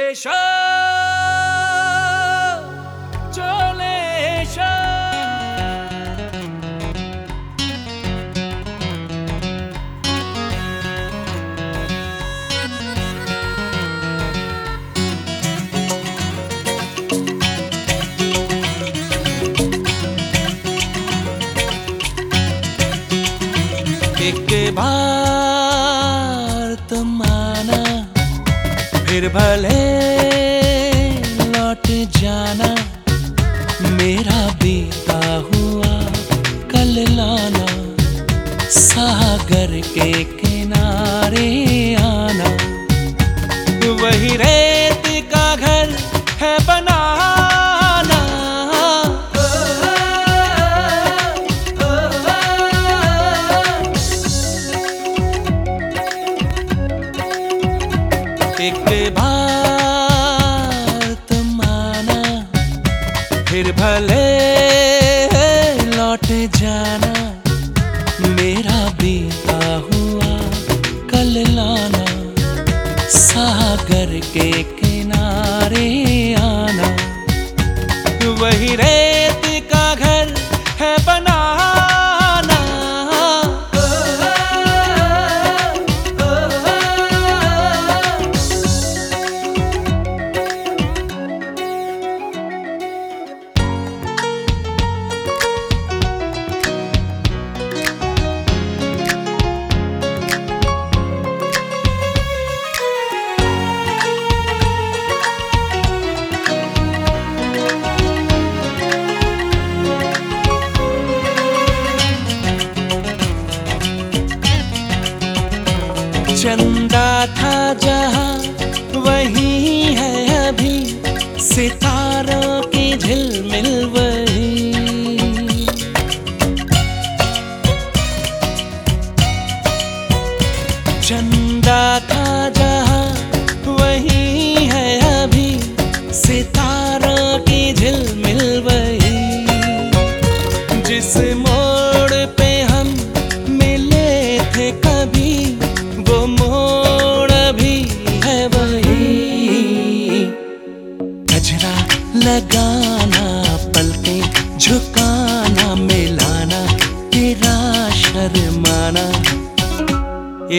এসো চলে এসো। ভার তোমার फिर भले लौट जाना मेरा बीता हुआ कल लाना सागर के किनारे। एक बार तुम आना फिर भले लौट जाना। मेरा बीता हुआ कल लाना, सागर के किनारे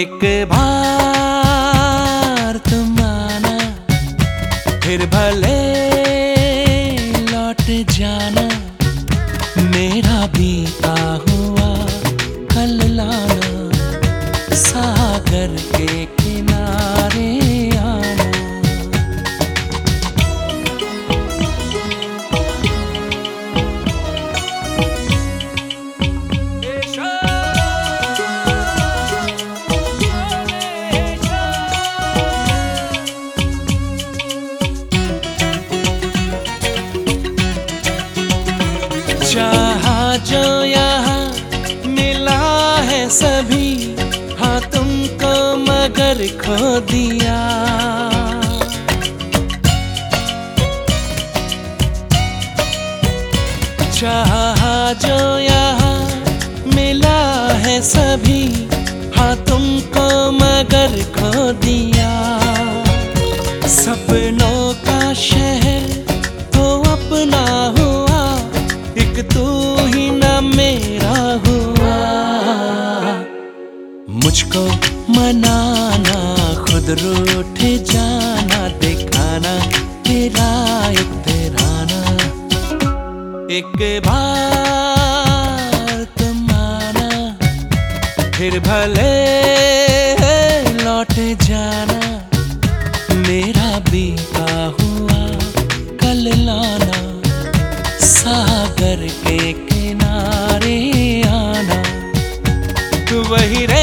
एक बार तुम आना फिर भले चाहा जो यहाँ मिला है सभी हाँ तुमको मगर खो दिया। चाहा जो यहाँ मिला है सभी हाँ तुमको मगर खो दिया। मुझको मनाना, खुद रूठ जाना, दिखाना तेरा एक तेराना एक बार तुम फिर भले लौट जाना। मेरा बीता हुआ कल लाना, सागर के किनारे आना। तू वही रेत